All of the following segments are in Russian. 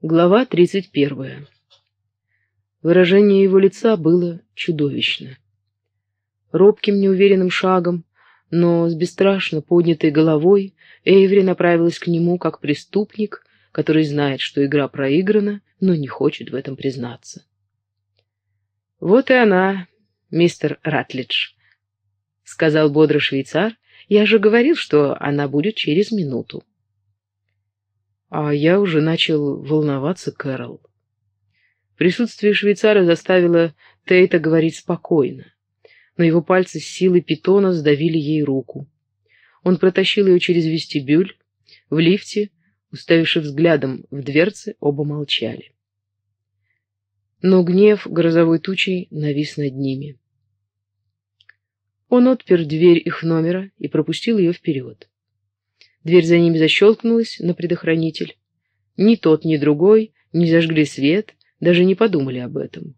Глава 31. Выражение его лица было чудовищно. Робким неуверенным шагом, но с бесстрашно поднятой головой, Эйври направилась к нему как преступник, который знает, что игра проиграна, но не хочет в этом признаться. «Вот и она, мистер Ратлидж», — сказал бодро швейцар. «Я же говорил, что она будет через минуту». А я уже начал волноваться, Кэрол. Присутствие швейцара заставило Тейта говорить спокойно, но его пальцы с силой питона сдавили ей руку. Он протащил ее через вестибюль. В лифте, уставившись взглядом в дверцы, оба молчали. Но гнев грозовой тучей навис над ними. Он отпер дверь их номера и пропустил ее вперед. Дверь за ними защелкнулась на предохранитель. Ни тот, ни другой не зажгли свет, даже не подумали об этом.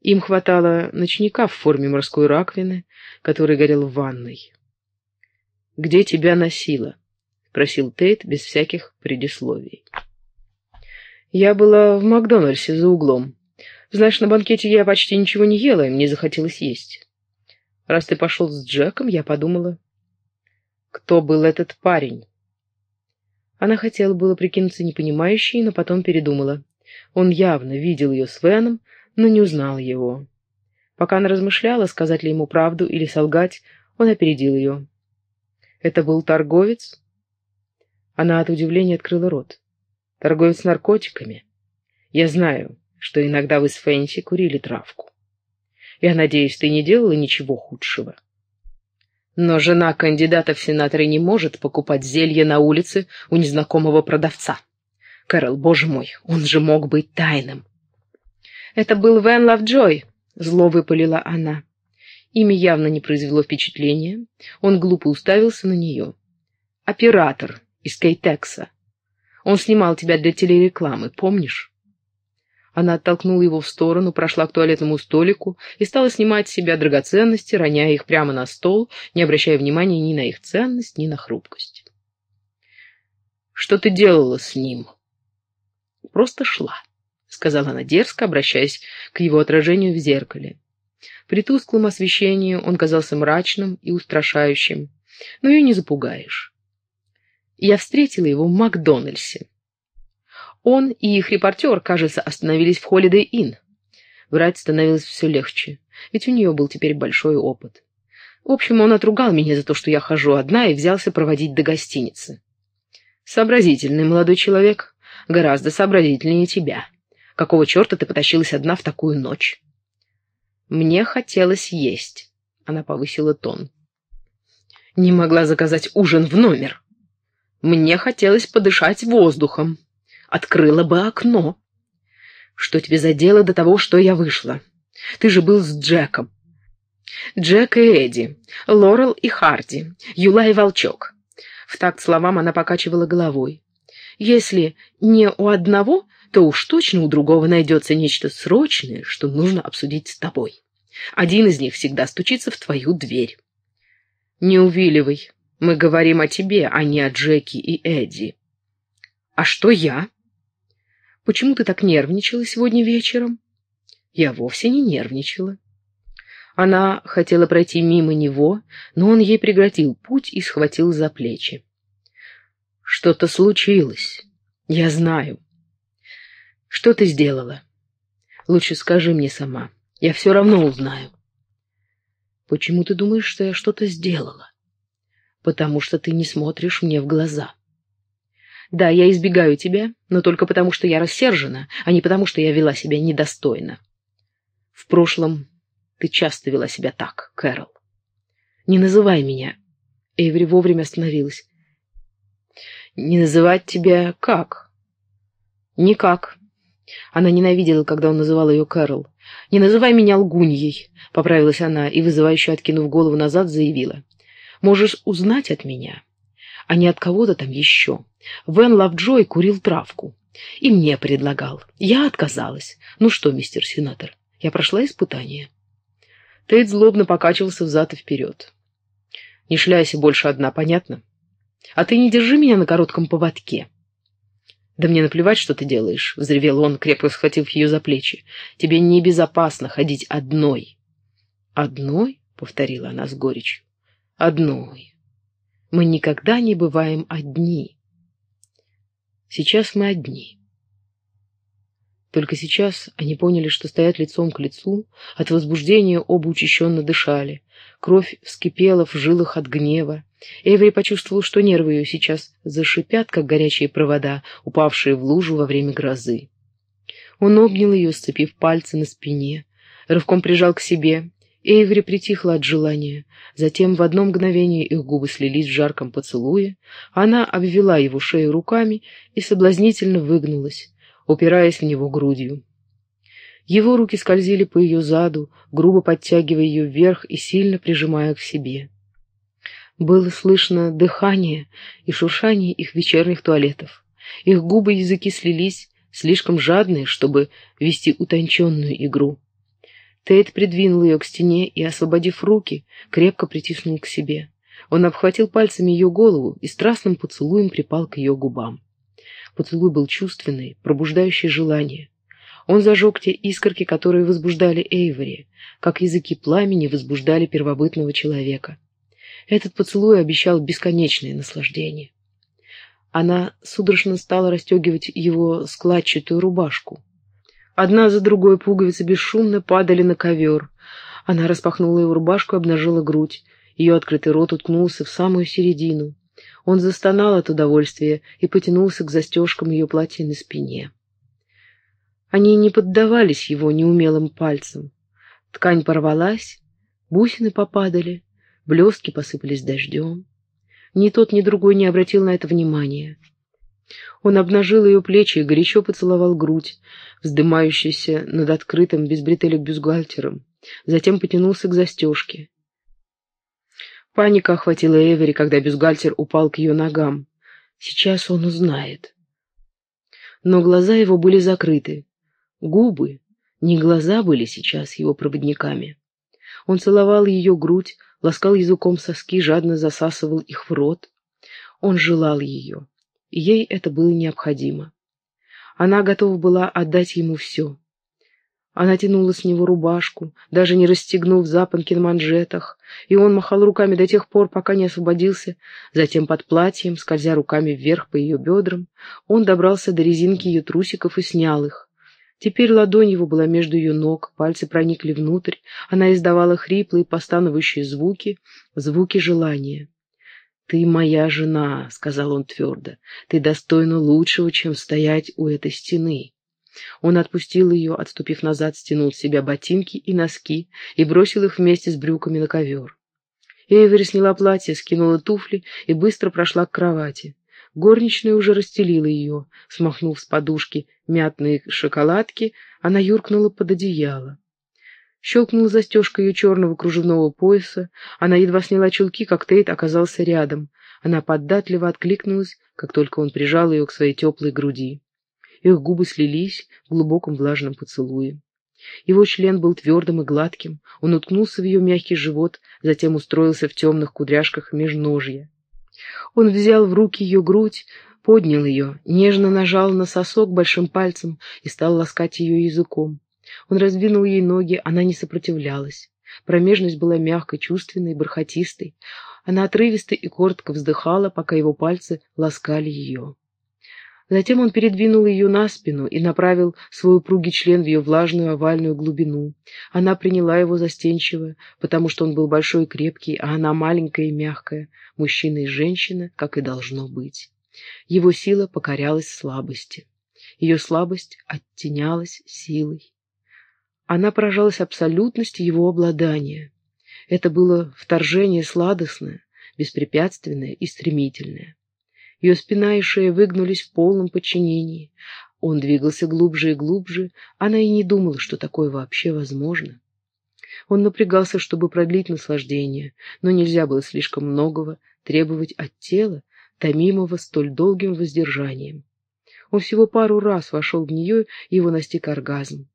Им хватало ночника в форме морской раковины, который горел в ванной. «Где тебя носило?» — спросил Тейт без всяких предисловий. «Я была в Макдональдсе за углом. Знаешь, на банкете я почти ничего не ела, и мне захотелось есть. Раз ты пошел с Джеком, я подумала, кто был этот парень? Она хотела было прикинуться непонимающей, но потом передумала. Он явно видел ее с Веном, но не узнал его. Пока она размышляла, сказать ли ему правду или солгать, он опередил ее. «Это был торговец?» Она от удивления открыла рот. «Торговец наркотиками? Я знаю, что иногда вы с Фэнси курили травку. Я надеюсь, ты не делала ничего худшего?» Но жена кандидата в сенаторы не может покупать зелье на улице у незнакомого продавца. Кэрол, боже мой, он же мог быть тайным. Это был Вен Лавджой, зло выпалила она. Имя явно не произвело впечатления. Он глупо уставился на нее. Оператор из Кейтекса. Он снимал тебя для телерекламы, помнишь? Она оттолкнула его в сторону, прошла к туалетному столику и стала снимать с себя драгоценности, роняя их прямо на стол, не обращая внимания ни на их ценность, ни на хрупкость. «Что ты делала с ним?» «Просто шла», — сказала она дерзко, обращаясь к его отражению в зеркале. При тусклом освещении он казался мрачным и устрашающим, но ее не запугаешь. Я встретила его в Макдональдсе. Он и их репортер, кажется, остановились в Holiday Inn. Врать становилось все легче, ведь у нее был теперь большой опыт. В общем, он отругал меня за то, что я хожу одна, и взялся проводить до гостиницы. Сообразительный молодой человек, гораздо сообразительнее тебя. Какого черта ты потащилась одна в такую ночь? Мне хотелось есть. Она повысила тон. Не могла заказать ужин в номер. Мне хотелось подышать воздухом открыла бы окно. Что тебе за дело до того, что я вышла? Ты же был с Джеком. Джек и Эдди, Лорел и Харди, Юла и Волчок. В такт словам она покачивала головой. Если не у одного, то уж точно у другого найдется нечто срочное, что нужно обсудить с тобой. Один из них всегда стучится в твою дверь. Не увиливай. Мы говорим о тебе, а не о Джеки и Эдди. А что я? Почему ты так нервничала сегодня вечером?» Я вовсе не нервничала. Она хотела пройти мимо него, но он ей преградил путь и схватил за плечи. «Что-то случилось. Я знаю. Что ты сделала? Лучше скажи мне сама. Я все равно узнаю». «Почему ты думаешь, что я что-то сделала?» «Потому что ты не смотришь мне в глаза». Да, я избегаю тебя, но только потому, что я рассержена, а не потому, что я вела себя недостойно. В прошлом ты часто вела себя так, Кэрол. Не называй меня. Эйври вовремя остановилась. Не называть тебя как? Никак. Она ненавидела, когда он называл ее Кэрол. «Не называй меня лгуньей», — поправилась она и, вызывающе откинув голову назад, заявила. «Можешь узнать от меня, а не от кого-то там еще. Вен Лавджой курил травку. И мне предлагал. Я отказалась. Ну что, мистер сенатор, я прошла испытание. Тейт злобно покачивался взад и вперед. Не шляйся больше одна, понятно? А ты не держи меня на коротком поводке. «Да мне наплевать, что ты делаешь», — взревел он, крепко схватив ее за плечи. «Тебе небезопасно ходить одной». «Одной?» — повторила она с горечью. «Одной. Мы никогда не бываем одни. Сейчас мы одни». Только сейчас они поняли, что стоят лицом к лицу, от возбуждения оба учащенно дышали. Кровь вскипела в жилах от гнева. Эйвери почувствовал, что нервы ее сейчас зашипят, как горячие провода, упавшие в лужу во время грозы. Он обнял ее, сцепив пальцы на спине, рывком прижал к себе. Эйвери притихла от желания. Затем в одно мгновение их губы слились в жарком поцелуе. Она обвела его шею руками и соблазнительно выгнулась упираясь в него грудью. Его руки скользили по ее заду, грубо подтягивая ее вверх и сильно прижимая к себе. Было слышно дыхание и шуршание их вечерних туалетов. Их губы и языки слились, слишком жадные, чтобы вести утонченную игру. Тейт придвинул ее к стене и, освободив руки, крепко притиснул к себе. Он обхватил пальцами ее голову и страстным поцелуем припал к ее губам. Поцелуй был чувственный, пробуждающий желание. Он зажег те искорки, которые возбуждали Эйвори, как языки пламени возбуждали первобытного человека. Этот поцелуй обещал бесконечное наслаждение. Она судорожно стала расстегивать его складчатую рубашку. Одна за другой пуговицы бесшумно падали на ковер. Она распахнула его рубашку и обнажила грудь. Ее открытый рот уткнулся в самую середину. Он застонал от удовольствия и потянулся к застежкам ее платья на спине. Они не поддавались его неумелым пальцам. Ткань порвалась, бусины попадали, блестки посыпались дождем. Ни тот, ни другой не обратил на это внимания. Он обнажил ее плечи и горячо поцеловал грудь, вздымающуюся над открытым без бретелек бюстгальтером. Затем потянулся к застежке. Паника охватила Эвери, когда бюстгальтер упал к ее ногам. Сейчас он узнает. Но глаза его были закрыты. Губы, не глаза были сейчас его проводниками. Он целовал ее грудь, ласкал языком соски, жадно засасывал их в рот. Он желал ее, ей это было необходимо. Она готова была отдать ему все. Она тянула с него рубашку, даже не расстегнув запонки на манжетах, и он махал руками до тех пор, пока не освободился. Затем под платьем, скользя руками вверх по ее бедрам, он добрался до резинки ее трусиков и снял их. Теперь ладонь его была между ее ног, пальцы проникли внутрь, она издавала хриплые, постановающие звуки, звуки желания. «Ты моя жена», — сказал он твердо, — «ты достойна лучшего, чем стоять у этой стены». Он отпустил ее, отступив назад, стянул с себя ботинки и носки и бросил их вместе с брюками на ковер. Эйвери сняла платье, скинула туфли и быстро прошла к кровати. Горничная уже расстелила ее. Смахнув с подушки мятные шоколадки, она юркнула под одеяло. Щелкнула застежка ее черного кружевного пояса. Она едва сняла чулки, как Тейт оказался рядом. Она поддатливо откликнулась, как только он прижал ее к своей теплой груди. Их губы слились в глубоком влажном поцелуе. Его член был твердым и гладким, он уткнулся в ее мягкий живот, затем устроился в темных кудряшках межножья. Он взял в руки ее грудь, поднял ее, нежно нажал на сосок большим пальцем и стал ласкать ее языком. Он раздвинул ей ноги, она не сопротивлялась. Промежность была мягкой, чувственной, бархатистой. Она отрывисто и коротко вздыхала, пока его пальцы ласкали ее. Затем он передвинул ее на спину и направил свой упругий член в ее влажную овальную глубину. Она приняла его застенчиво, потому что он был большой и крепкий, а она маленькая и мягкая, мужчина и женщина, как и должно быть. Его сила покорялась слабости. Ее слабость оттенялась силой. Она поражалась абсолютности его обладания. Это было вторжение сладостное, беспрепятственное и стремительное. Ее спина и шея выгнулись в полном подчинении. Он двигался глубже и глубже, она и не думала, что такое вообще возможно. Он напрягался, чтобы продлить наслаждение, но нельзя было слишком многого требовать от тела, томимого столь долгим воздержанием. Он всего пару раз вошел в нее, его настиг оргазм.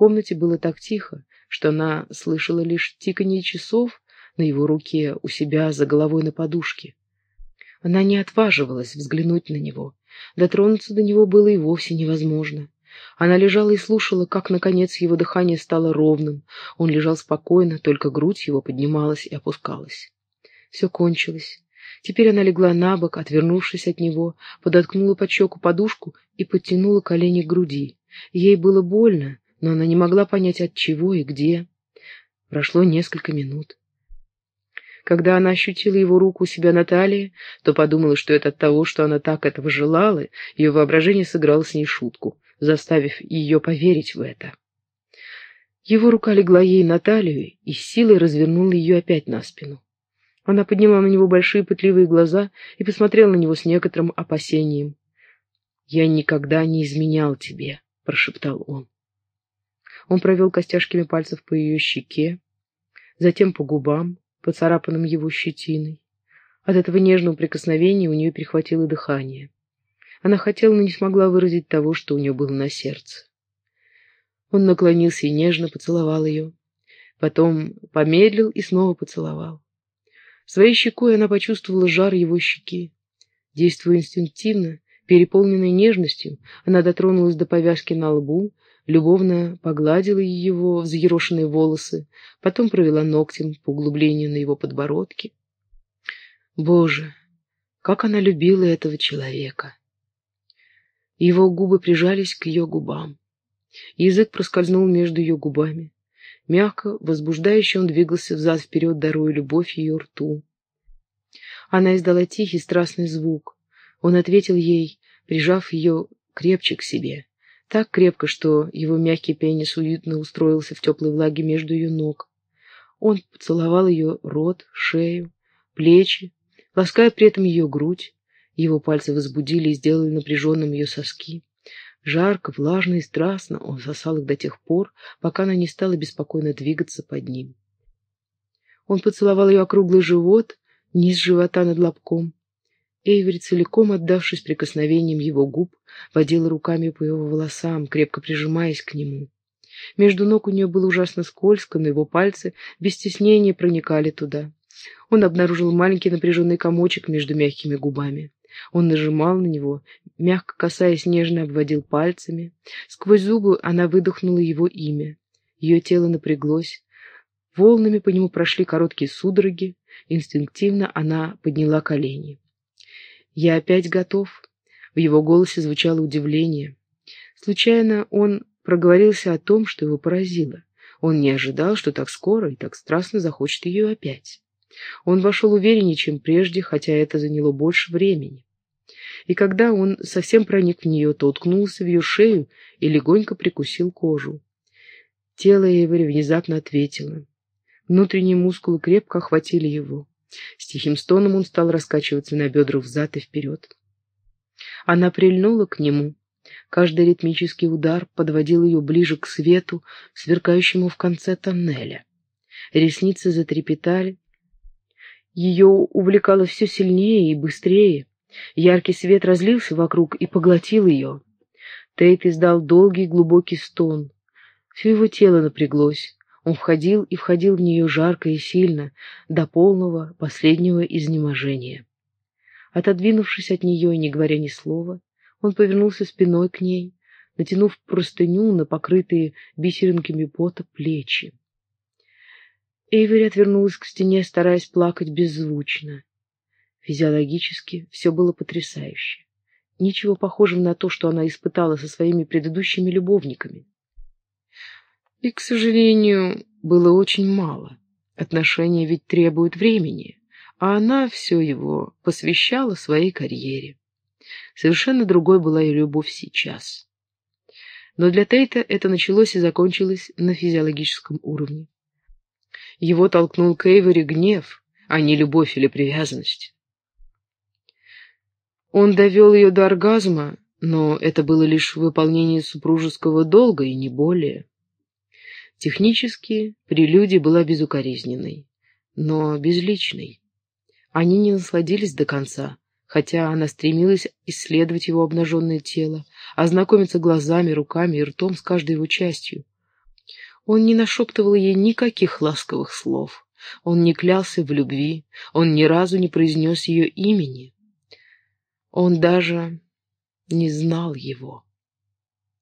Комнате было так тихо, что она слышала лишь тиканье часов на его руке у себя за головой на подушке. Она не отваживалась взглянуть на него, Дотронуться до него было и вовсе невозможно. Она лежала и слушала, как, наконец, его дыхание стало ровным. Он лежал спокойно, только грудь его поднималась и опускалась. Все кончилось. Теперь она легла на бок, отвернувшись от него, подоткнула под щеку подушку и подтянула колени к груди. Ей было больно, но она не могла понять, от чего и где. Прошло несколько минут. Когда она ощутила его руку у себя на талии, то подумала, что это от того, что она так этого желала, ее воображение сыграло с ней шутку, заставив ее поверить в это. Его рука легла ей на талию и с силой развернула ее опять на спину. Она подняла на него большие пытливые глаза и посмотрела на него с некоторым опасением. «Я никогда не изменял тебе», — прошептал он. Он провел костяшками пальцев по ее щеке, затем по губам, поцарапанным его щетиной. От этого нежного прикосновения у нее перехватило дыхание. Она хотела, но не смогла выразить того, что у нее было на сердце. Он наклонился и нежно поцеловал ее. Потом помедлил и снова поцеловал. Своей щекой она почувствовала жар его щеки. Действуя инстинктивно, переполненной нежностью, она дотронулась до повязки на лбу, любовно погладила его взъерошенные волосы, потом провела ногтем по углублению на его подбородке. Боже, как она любила этого человека! Его губы прижались к ее губам. Язык проскользнул между ее губами. Мягко, возбуждающе он двигался взад-вперед, даруя любовь ее рту. Она издала тихий страстный звук. Он ответил ей, прижав ее крепче к себе. Так крепко, что его мягкий пенис уютно устроился в теплой влаге между ее ног. Он поцеловал ее рот, шею, плечи, лаская при этом ее грудь. Его пальцы возбудили и сделали напряженным ее соски. Жарко, влажно и страстно он сосал их до тех пор, пока она не стала беспокойно двигаться под ним. Он поцеловал ее округлый живот, низ живота над лобком, Эйвери, целиком отдавшись прикосновениям его губ, водила руками по его волосам, крепко прижимаясь к нему. Между ног у нее было ужасно скользко, но его пальцы без стеснения проникали туда. Он обнаружил маленький напряженный комочек между мягкими губами. Он нажимал на него, мягко касаясь, нежно обводил пальцами. Сквозь зубы она выдохнула его имя. Ее тело напряглось. Волнами по нему прошли короткие судороги. Инстинктивно она подняла колени. «Я опять готов». В его голосе звучало удивление. Случайно он проговорился о том, что его поразило. Он не ожидал, что так скоро и так страстно захочет ее опять. Он вошел увереннее, чем прежде, хотя это заняло больше времени. И когда он совсем проник в нее, то уткнулся в ее шею и легонько прикусил кожу. Тело Эйвори внезапно ответило. Внутренние мускулы крепко охватили его. С тихим стоном он стал раскачиваться на бедрах взад и вперед. Она прильнула к нему. Каждый ритмический удар подводил ее ближе к свету, сверкающему в конце тоннеля. Ресницы затрепетали. Ее увлекало все сильнее и быстрее. Яркий свет разлился вокруг и поглотил ее. Тейт издал долгий глубокий стон. Все его тело напряглось. Он входил и входил в нее жарко и сильно, до полного, последнего изнеможения. Отодвинувшись от нее и не говоря ни слова, он повернулся спиной к ней, натянув простыню на покрытые бисеринками пота плечи. Эйвери отвернулась к стене, стараясь плакать беззвучно. Физиологически все было потрясающе. Ничего похожего на то, что она испытала со своими предыдущими любовниками. И, к сожалению, было очень мало. Отношения ведь требуют времени, а она все его посвящала своей карьере. Совершенно другой была и любовь сейчас. Но для Тейта это началось и закончилось на физиологическом уровне. Его толкнул к Эйвори гнев, а не любовь или привязанность. Он довел ее до оргазма, но это было лишь выполнение супружеского долга и не более. Технически прелюдия была безукоризненной, но безличной. Они не насладились до конца, хотя она стремилась исследовать его обнаженное тело, ознакомиться глазами, руками и ртом с каждой его частью. Он не нашептывал ей никаких ласковых слов, он не клялся в любви, он ни разу не произнес ее имени. Он даже не знал его.